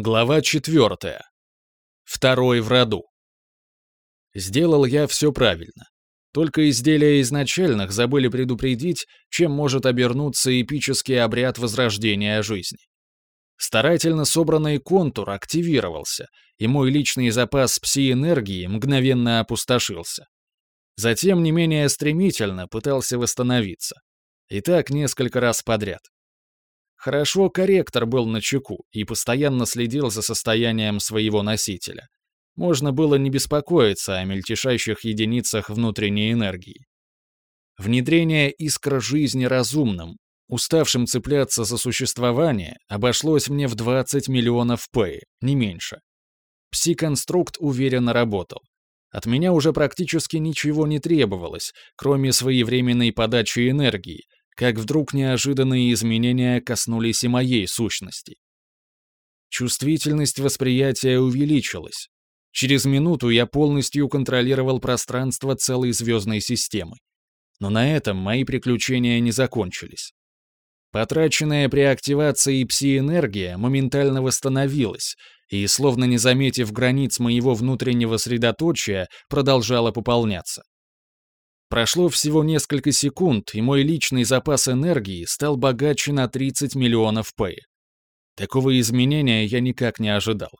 Глава четвертая. Второй в роду. Сделал я все правильно. Только изделия изначальных забыли предупредить, чем может обернуться эпический обряд возрождения жизни. Старательно собранный контур активировался, и мой личный запас пси-энергии мгновенно опустошился. Затем не менее стремительно пытался восстановиться. И так несколько раз подряд. Хорошо корректор был на чеку и постоянно следил за состоянием своего носителя. Можно было не беспокоиться о мельтешащих единицах внутренней энергии. Внедрение искр жизни разумным, уставшим цепляться за существование, обошлось мне в 20 миллионов пэй, не меньше. Пси-конструкт уверенно работал. От меня уже практически ничего не требовалось, кроме своевременной подачи энергии, как вдруг неожиданные изменения коснулись и моей сущности. Чувствительность восприятия увеличилась. Через минуту я полностью контролировал пространство целой звездной системы. Но на этом мои приключения не закончились. Потраченная при активации пси-энергия моментально восстановилась и, словно не заметив границ моего внутреннего средоточия, продолжала пополняться. Прошло всего несколько секунд, и мой личный запас энергии стал богаче на 30 миллионов пэй. Такого изменения я никак не ожидал.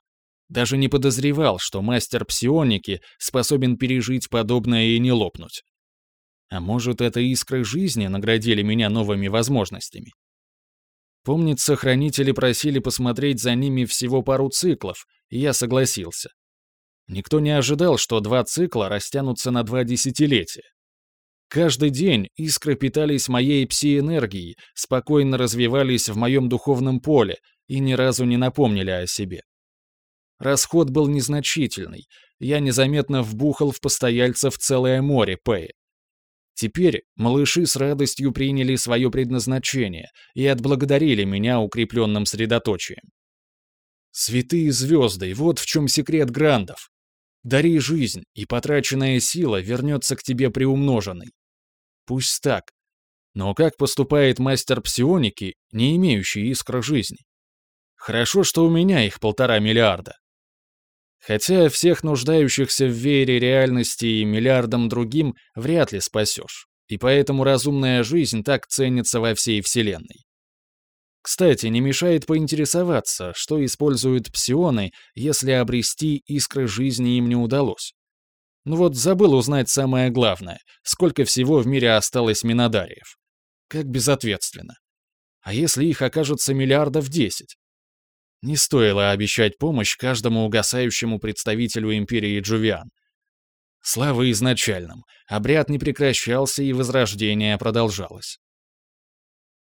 Даже не подозревал, что мастер псионики способен пережить подобное и не лопнуть. А может, это искры жизни наградили меня новыми возможностями? Помнится, хранители просили посмотреть за ними всего пару циклов, и я согласился. Никто не ожидал, что два цикла растянутся на два десятилетия. Каждый день искры питались моей пси-энергией, спокойно развивались в моем духовном поле и ни разу не напомнили о себе. Расход был незначительный, я незаметно вбухал в постояльцев целое море Пэя. Теперь малыши с радостью приняли свое предназначение и отблагодарили меня укрепленным средоточием. Святые звезды, вот в чем секрет грандов. Дари жизнь, и потраченная сила вернется к тебе приумноженной. Пусть так. Но как поступает мастер псионики, не имеющий искр жизни? Хорошо, что у меня их полтора миллиарда. Хотя всех нуждающихся в вере реальности и миллиардам другим вряд ли спасешь, и поэтому разумная жизнь так ценится во всей Вселенной. Кстати, не мешает поинтересоваться, что используют псионы, если обрести искры жизни им не удалось. Ну вот забыл узнать самое главное, сколько всего в мире осталось минодариев. Как безответственно. А если их окажется миллиардов десять? Не стоило обещать помощь каждому угасающему представителю империи Джувиан. Слава изначальным, обряд не прекращался и возрождение продолжалось.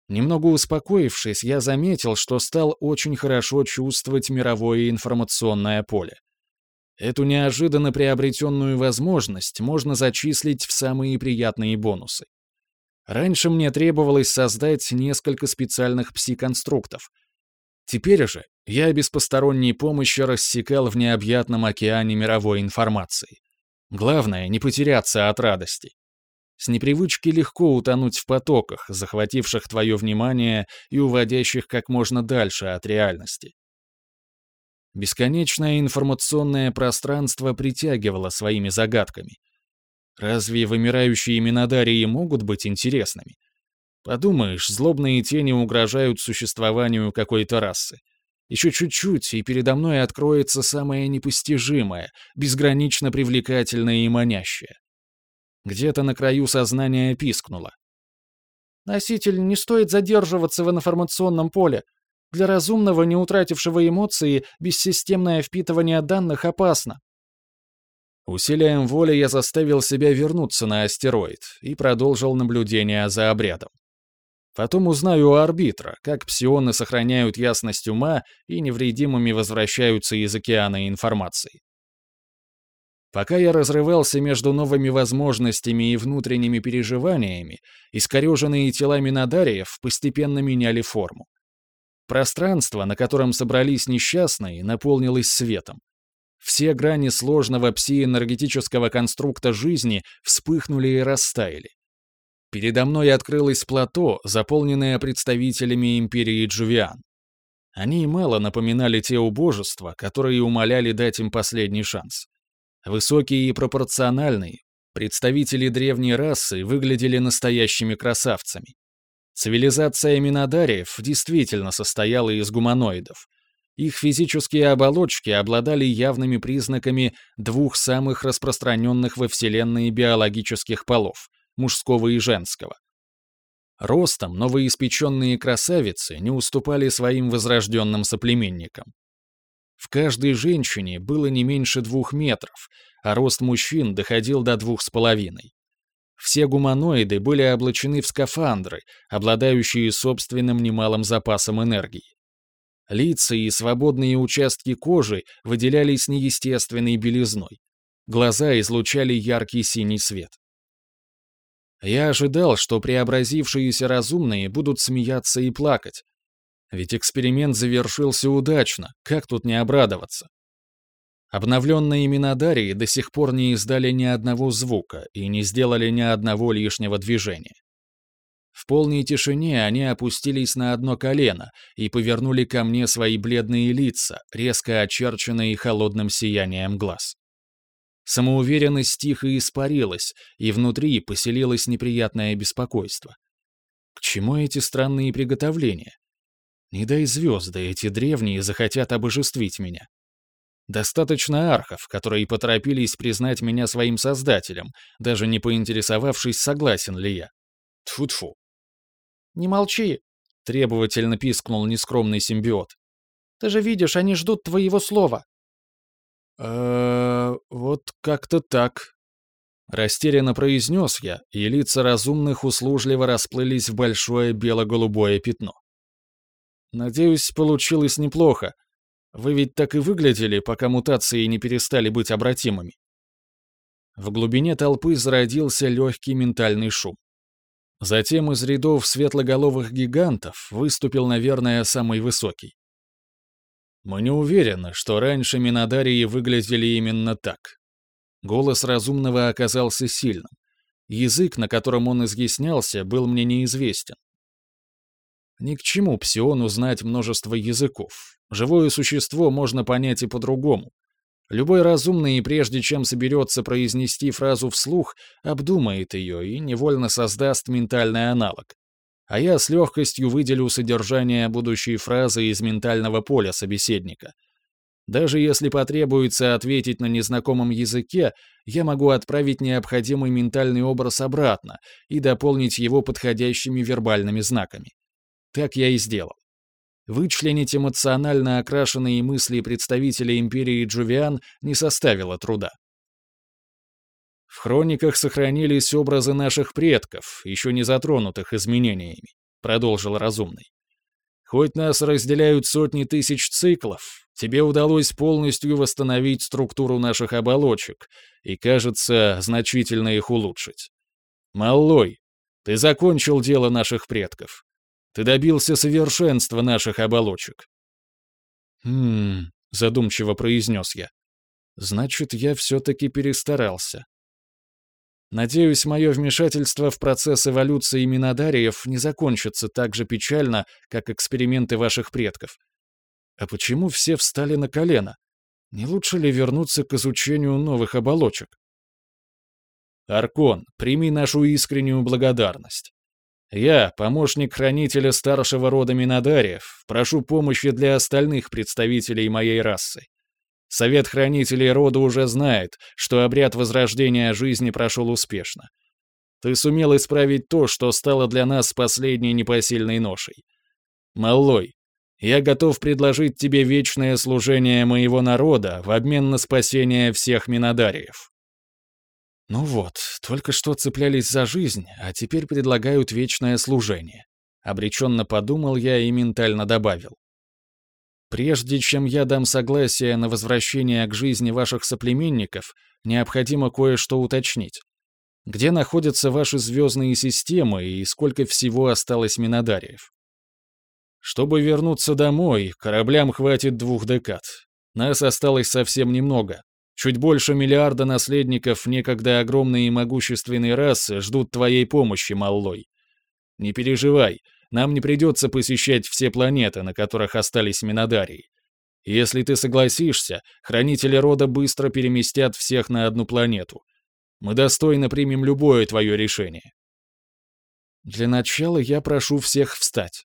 Немного успокоившись, я заметил, что стал очень хорошо чувствовать мировое информационное поле. Эту неожиданно приобретенную возможность можно зачислить в самые приятные бонусы. Раньше мне требовалось создать несколько специальных пси-конструктов. Теперь же я без посторонней помощи рассекал в необъятном океане мировой информации. Главное — не потеряться от радости. С непривычки легко утонуть в потоках, захвативших твое внимание и уводящих как можно дальше от реальности. Бесконечное информационное пространство притягивало своими загадками. Разве вымирающие минодарии могут быть интересными? Подумаешь, злобные тени угрожают существованию какой-то расы. Еще чуть-чуть, и передо мной откроется самое непостижимое, безгранично привлекательное и манящее. Где-то на краю сознания пискнуло. «Носитель, не стоит задерживаться в информационном поле. Для разумного, не утратившего эмоции, бессистемное впитывание данных опасно. Усилием воли я заставил себя вернуться на астероид и продолжил наблюдение за обрядом. Потом узнаю у арбитра, как псионы сохраняют ясность ума и невредимыми возвращаются из океана информации. Пока я разрывался между новыми возможностями и внутренними переживаниями, искореженные тела Минодариев постепенно меняли форму. Пространство, на котором собрались несчастные, наполнилось светом. Все грани сложного псиэнергетического конструкта жизни вспыхнули и растаяли. Передо мной открылось плато, заполненное представителями империи Джувиан. Они мало напоминали те убожества, которые умоляли дать им последний шанс. Высокие и пропорциональные, представители древней расы выглядели настоящими красавцами. Цивилизация Минодариев действительно состояла из гуманоидов. Их физические оболочки обладали явными признаками двух самых распространенных во Вселенной биологических полов – мужского и женского – Ростом новоиспеченные красавицы не уступали своим возрожденным соплеменникам. В каждой женщине было не меньше двух метров, а рост мужчин доходил до двух с половиной. Все гуманоиды были облачены в скафандры, обладающие собственным немалым запасом энергии. Лица и свободные участки кожи выделялись неестественной белизной. Глаза излучали яркий синий свет. Я ожидал, что преобразившиеся разумные будут смеяться и плакать. Ведь эксперимент завершился удачно, как тут не обрадоваться? Обновленные Минодарии до сих пор не издали ни одного звука и не сделали ни одного лишнего движения. В полной тишине они опустились на одно колено и повернули ко мне свои бледные лица, резко очерченные холодным сиянием глаз. Самоуверенность тихо испарилась, и внутри поселилось неприятное беспокойство. К чему эти странные приготовления? Не дай звезды, эти древние захотят обожествить меня. Достаточно архов, которые поторопились признать меня своим создателем, даже не поинтересовавшись, согласен ли я. Тфу-тфу. «Не молчи!» — требовательно пискнул нескромный симбиот. «Ты же видишь, они ждут твоего слова э вот как-то так». Растерянно произнес я, и лица разумных услужливо расплылись в большое бело-голубое пятно. «Надеюсь, получилось неплохо. Вы ведь так и выглядели, пока мутации не перестали быть обратимыми». В глубине толпы зародился легкий ментальный шум. Затем из рядов светлоголовых гигантов выступил, наверное, самый высокий. Мы не уверены, что раньше Минодарии выглядели именно так. Голос разумного оказался сильным. Язык, на котором он изъяснялся, был мне неизвестен. Ни к чему псиону знать множество языков. Живое существо можно понять и по-другому. Любой разумный, прежде чем соберется произнести фразу вслух, обдумает ее и невольно создаст ментальный аналог а я с легкостью выделю содержание будущей фразы из ментального поля собеседника. Даже если потребуется ответить на незнакомом языке, я могу отправить необходимый ментальный образ обратно и дополнить его подходящими вербальными знаками. Так я и сделал. Вычленить эмоционально окрашенные мысли представителя империи Джувиан не составило труда. В хрониках сохранились образы наших предков, еще не затронутых изменениями, продолжил разумный. Хоть нас разделяют сотни тысяч циклов, тебе удалось полностью восстановить структуру наших оболочек и, кажется, значительно их улучшить. Маллой, ты закончил дело наших предков. Ты добился совершенства наших оболочек. «Хм...» — задумчиво произнес я. «Значит, я все-таки перестарался. Надеюсь, мое вмешательство в процесс эволюции минодариев не закончится так же печально, как эксперименты ваших предков. А почему все встали на колено? Не лучше ли вернуться к изучению новых оболочек? Аркон, прими нашу искреннюю благодарность. Я, помощник хранителя старшего рода Минодариев, прошу помощи для остальных представителей моей расы. Совет хранителей рода уже знает, что обряд возрождения жизни прошел успешно. Ты сумел исправить то, что стало для нас последней непосильной ношей. Маллой, я готов предложить тебе вечное служение моего народа в обмен на спасение всех минодариев. Ну вот, только что цеплялись за жизнь, а теперь предлагают вечное служение. Обреченно подумал я и ментально добавил. Прежде чем я дам согласие на возвращение к жизни ваших соплеменников, необходимо кое-что уточнить. Где находятся ваши звездные системы и сколько всего осталось минодариев? Чтобы вернуться домой, кораблям хватит двух декад. Нас осталось совсем немного. Чуть больше миллиарда наследников некогда огромной и могущественной расы ждут твоей помощи, Маллой. Не переживай, нам не придется посещать все планеты, на которых остались Минодарии. Если ты согласишься, хранители рода быстро переместят всех на одну планету. Мы достойно примем любое твое решение. Для начала я прошу всех встать.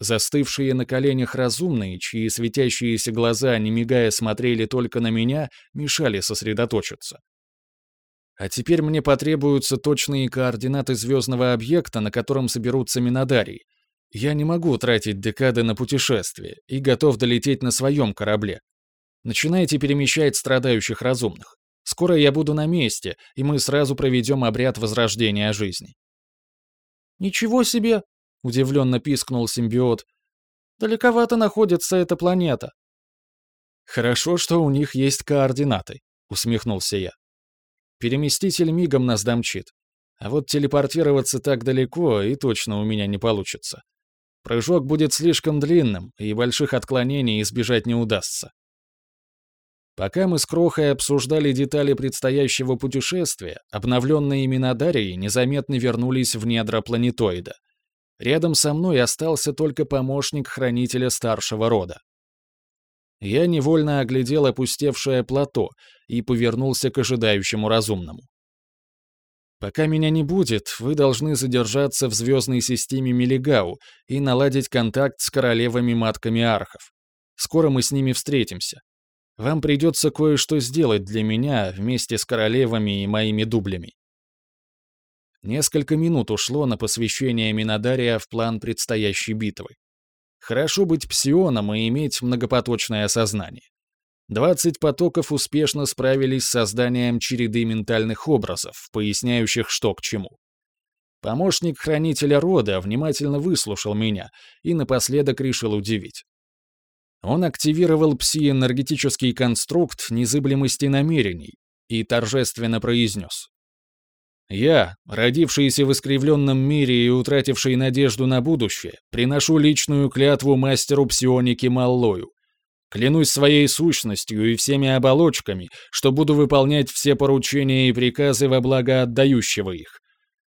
Застывшие на коленях разумные, чьи светящиеся глаза, не мигая, смотрели только на меня, мешали сосредоточиться. А теперь мне потребуются точные координаты звездного объекта, на котором соберутся Минодарии. Я не могу тратить декады на путешествие и готов долететь на своем корабле. Начинайте перемещать страдающих разумных. Скоро я буду на месте, и мы сразу проведем обряд возрождения жизни. «Ничего себе!» — удивленно пискнул симбиот. «Далековато находится эта планета». «Хорошо, что у них есть координаты», — усмехнулся я. «Переместитель мигом нас домчит. А вот телепортироваться так далеко и точно у меня не получится. Прыжок будет слишком длинным, и больших отклонений избежать не удастся. Пока мы с Крохой обсуждали детали предстоящего путешествия, обновленные Минодарии незаметно вернулись в недра планетоида. Рядом со мной остался только помощник хранителя старшего рода. Я невольно оглядел опустевшее плато и повернулся к ожидающему разумному. Пока меня не будет, вы должны задержаться в звездной системе Мелигау и наладить контакт с королевами-матками архов. Скоро мы с ними встретимся. Вам придется кое-что сделать для меня вместе с королевами и моими дублями. Несколько минут ушло на посвящение Минодария в план предстоящей битвы. Хорошо быть псионом и иметь многопоточное сознание. Двадцать потоков успешно справились с созданием череды ментальных образов, поясняющих, что к чему. Помощник хранителя рода внимательно выслушал меня и напоследок решил удивить. Он активировал пси-энергетический конструкт незыблемости намерений и торжественно произнес. «Я, родившийся в искривленном мире и утративший надежду на будущее, приношу личную клятву мастеру псионики Маллою. Клянусь своей сущностью и всеми оболочками, что буду выполнять все поручения и приказы во благо отдающего их.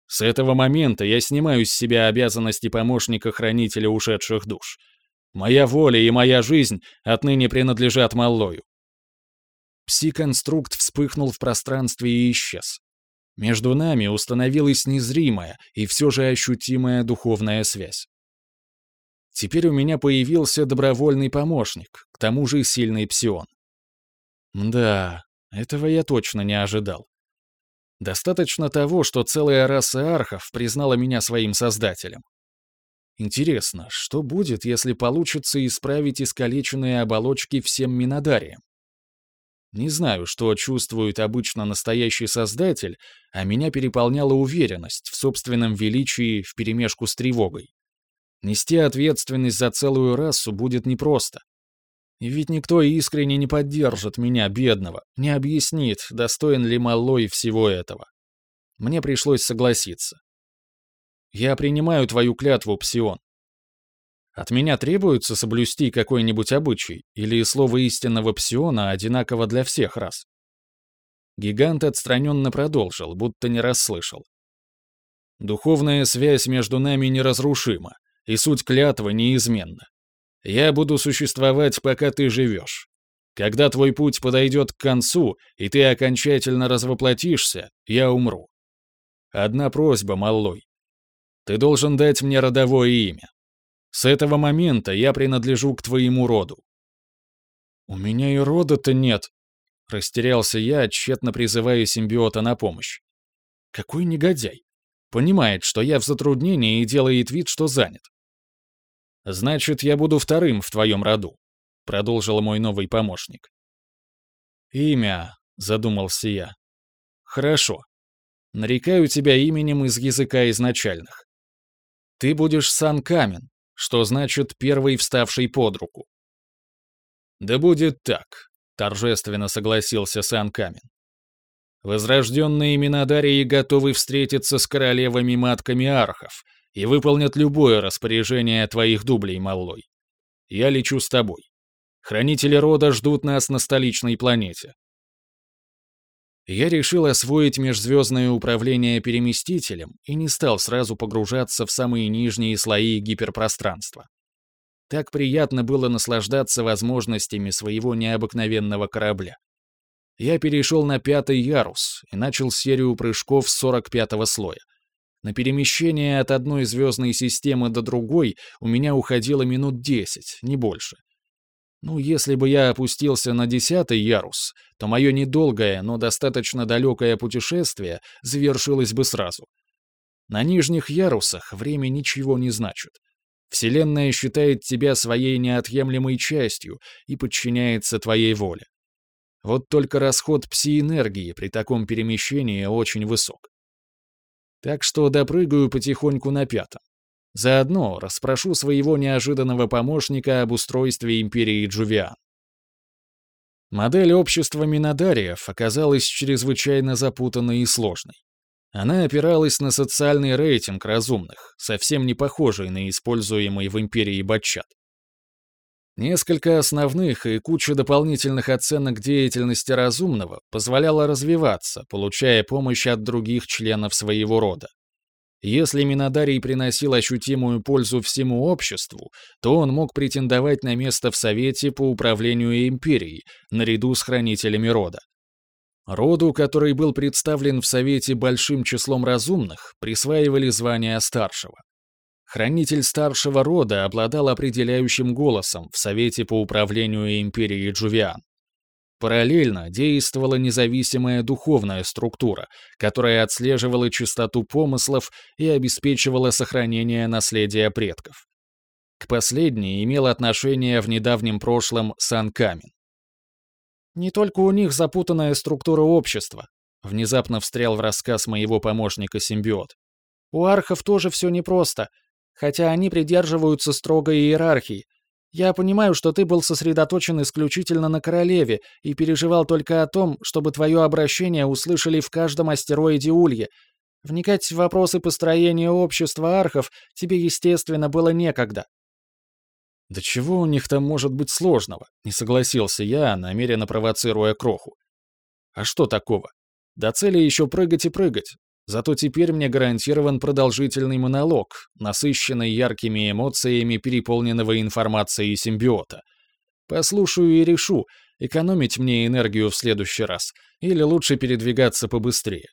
С этого момента я снимаю с себя обязанности помощника-хранителя ушедших душ. Моя воля и моя жизнь отныне принадлежат Маллою. Пси-конструкт вспыхнул в пространстве и исчез. Между нами установилась незримая и все же ощутимая духовная связь. Теперь у меня появился добровольный помощник, к тому же сильный псион. Да, этого я точно не ожидал. Достаточно того, что целая раса архов признала меня своим создателем. Интересно, что будет, если получится исправить искалеченные оболочки всем Минодариям? Не знаю, что чувствует обычно настоящий создатель, а меня переполняла уверенность в собственном величии вперемешку с тревогой. Нести ответственность за целую расу будет непросто. И ведь никто искренне не поддержит меня, бедного, не объяснит, достоин ли Маллой всего этого. Мне пришлось согласиться. Я принимаю твою клятву, Псион. От меня требуется соблюсти какой-нибудь обычай, или слово истинного Псиона одинаково для всех раз. Гигант отстраненно продолжил, будто не расслышал. Духовная связь между нами неразрушима, и суть клятвы неизменна. Я буду существовать, пока ты живешь. Когда твой путь подойдет к концу, и ты окончательно развоплотишься, я умру. Одна просьба, малой. Ты должен дать мне родовое имя. С этого момента я принадлежу к твоему роду». «У меня и рода-то нет», — растерялся я, тщетно призывая симбиота на помощь. «Какой негодяй! Понимает, что я в затруднении и делает вид, что занят». «Значит, я буду вторым в твоем роду», — продолжил мой новый помощник. «Имя», — задумался я. «Хорошо. Нарекаю тебя именем из языка изначальных. Ты будешь Сан Камен, что значит первый вставший под руку. Да будет так, торжественно согласился Сан Камен. Возрожденные Минодарии готовы встретиться с королевами-матками архов и выполнят любое распоряжение твоих дублей, малой. Я лечу с тобой. Хранители рода ждут нас на столичной планете. Я решил освоить межзвездное управление переместителем и не стал сразу погружаться в самые нижние слои гиперпространства. Так приятно было наслаждаться возможностями своего необыкновенного корабля. Я перешел на пятый ярус и начал серию прыжков с 45-го слоя. На перемещение от одной звездной системы до другой у меня уходило минут 10, не больше. Ну, если бы я опустился на десятый ярус, то мое недолгое, но достаточно далекое путешествие завершилось бы сразу. На нижних ярусах время ничего не значит. Вселенная считает тебя своей неотъемлемой частью и подчиняется твоей воле. Вот только расход пси-энергии при таком перемещении очень высок. Так что допрыгаю потихоньку на пятом. Заодно расспрошу своего неожиданного помощника об устройстве империи Джувиан. Модель общества Минодариев оказалась чрезвычайно запутанной и сложной. Она опиралась на социальный рейтинг разумных, совсем не похожий на используемый в империи Батчат. Несколько основных и куча дополнительных оценок деятельности разумного позволяло развиваться, получая помощь от других членов своего рода. Если Минодарий приносил ощутимую пользу всему обществу, то он мог претендовать на место в Совете по управлению империей, наряду с хранителями рода. Роду, который был представлен в Совете большим числом разумных, присваивали звание старшего. Хранитель старшего рода обладал определяющим голосом в Совете по управлению империей Джувиан. Параллельно действовала независимая духовная структура, которая отслеживала чистоту помыслов и обеспечивала сохранение наследия предков. К последней имел отношение в недавнем прошлом Сан Камин. «Не только у них запутанная структура общества», внезапно встрял в рассказ моего помощника симбиот. «У архов тоже все непросто, хотя они придерживаются строгой иерархии, я понимаю, что ты был сосредоточен исключительно на королеве и переживал только о том, чтобы твое обращение услышали в каждом астероиде Улье. Вникать в вопросы построения общества архов тебе, естественно, было некогда. «Да чего у них там может быть сложного?» — не согласился я, намеренно провоцируя кроху. «А что такого? До цели еще прыгать и прыгать. Зато теперь мне гарантирован продолжительный монолог, насыщенный яркими эмоциями переполненного информацией симбиота. Послушаю и решу, экономить мне энергию в следующий раз, или лучше передвигаться побыстрее.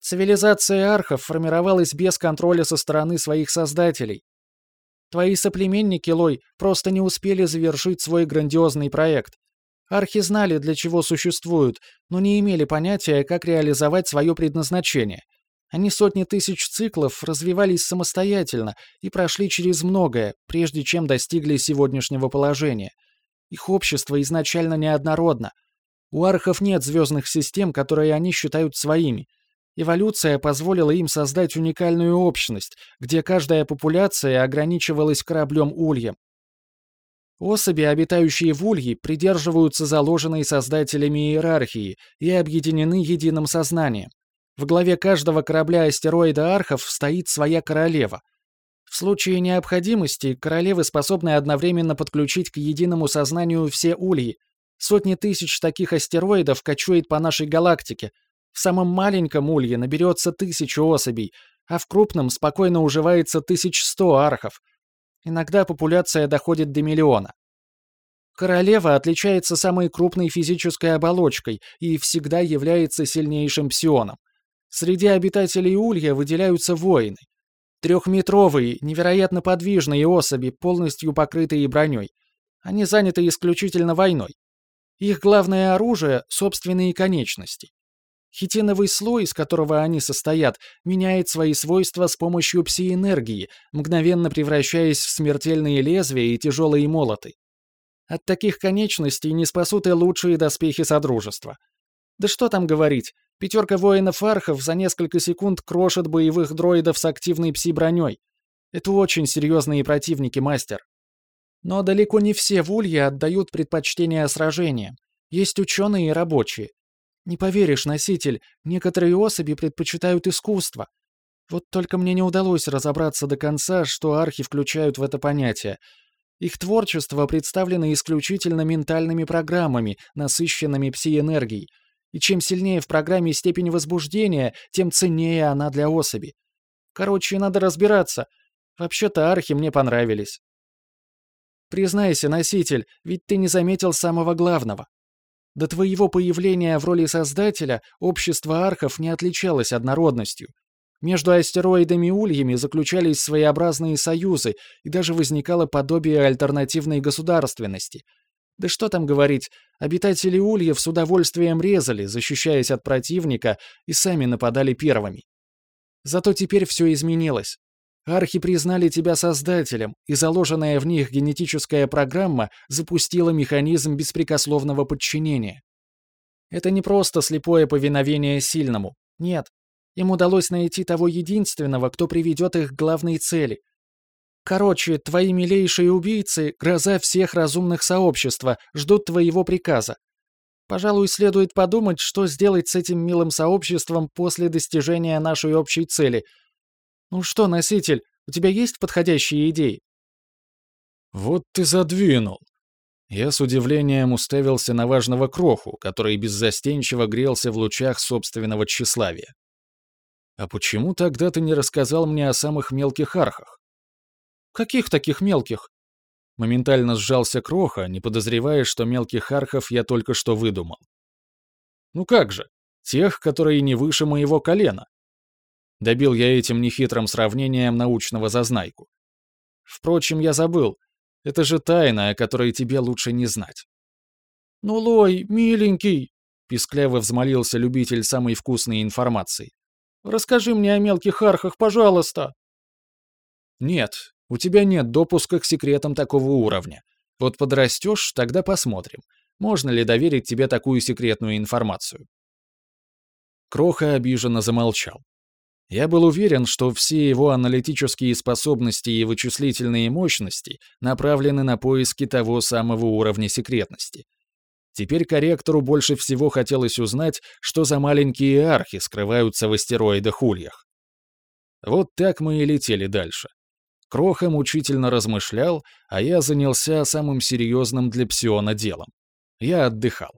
Цивилизация архов формировалась без контроля со стороны своих создателей. Твои соплеменники, Лой, просто не успели завершить свой грандиозный проект. Архи знали, для чего существуют, но не имели понятия, как реализовать свое предназначение. Они сотни тысяч циклов развивались самостоятельно и прошли через многое, прежде чем достигли сегодняшнего положения. Их общество изначально неоднородно. У архов нет звездных систем, которые они считают своими. Эволюция позволила им создать уникальную общность, где каждая популяция ограничивалась кораблем Ульем. Особи, обитающие в Улье, придерживаются заложенной создателями иерархии и объединены единым сознанием. В главе каждого корабля астероида Архов стоит своя королева. В случае необходимости королевы способны одновременно подключить к единому сознанию все Ульи. Сотни тысяч таких астероидов кочует по нашей галактике. В самом маленьком Улье наберется тысячу особей, а в крупном спокойно уживается 1100 архов — Иногда популяция доходит до миллиона. Королева отличается самой крупной физической оболочкой и всегда является сильнейшим псионом. Среди обитателей Улья выделяются воины. Трехметровые, невероятно подвижные особи, полностью покрытые броней. Они заняты исключительно войной. Их главное оружие — собственные конечности. Хитиновый слой, из которого они состоят, меняет свои свойства с помощью пси-энергии, мгновенно превращаясь в смертельные лезвия и тяжелые молоты. От таких конечностей не спасут и лучшие доспехи Содружества. Да что там говорить, пятерка воинов-архов за несколько секунд крошит боевых дроидов с активной пси-броней. Это очень серьезные противники, мастер. Но далеко не все в Улье отдают предпочтение сражениям. Есть ученые и рабочие. Не поверишь, носитель, некоторые особи предпочитают искусство. Вот только мне не удалось разобраться до конца, что архи включают в это понятие. Их творчество представлено исключительно ментальными программами, насыщенными пси-энергией. И чем сильнее в программе степень возбуждения, тем ценнее она для особи. Короче, надо разбираться. Вообще-то архи мне понравились. Признайся, носитель, ведь ты не заметил самого главного. До твоего появления в роли создателя общество архов не отличалось однородностью. Между астероидами ульями заключались своеобразные союзы, и даже возникало подобие альтернативной государственности. Да что там говорить, обитатели ульев с удовольствием резали, защищаясь от противника, и сами нападали первыми. Зато теперь все изменилось. Архи признали тебя создателем, и заложенная в них генетическая программа запустила механизм беспрекословного подчинения. Это не просто слепое повиновение сильному. Нет. Им удалось найти того единственного, кто приведет их к главной цели. Короче, твои милейшие убийцы, гроза всех разумных сообщества, ждут твоего приказа. Пожалуй, следует подумать, что сделать с этим милым сообществом после достижения нашей общей цели — «Ну что, носитель, у тебя есть подходящие идеи?» «Вот ты задвинул!» Я с удивлением уставился на важного кроху, который беззастенчиво грелся в лучах собственного тщеславия. «А почему тогда ты не рассказал мне о самых мелких архах?» «Каких таких мелких?» Моментально сжался кроха, не подозревая, что мелких архов я только что выдумал. «Ну как же, тех, которые не выше моего колена. Добил я этим нехитрым сравнением научного зазнайку. Впрочем, я забыл. Это же тайна, о которой тебе лучше не знать. «Ну, Лой, миленький!» — пискляво взмолился любитель самой вкусной информации. «Расскажи мне о мелких архах, пожалуйста!» «Нет, у тебя нет допуска к секретам такого уровня. Вот подрастешь, тогда посмотрим, можно ли доверить тебе такую секретную информацию». Кроха обиженно замолчал. Я был уверен, что все его аналитические способности и вычислительные мощности направлены на поиски того самого уровня секретности. Теперь корректору больше всего хотелось узнать, что за маленькие архи скрываются в астероидах-ульях. Вот так мы и летели дальше. Кроха мучительно размышлял, а я занялся самым серьезным для Псиона делом. Я отдыхал.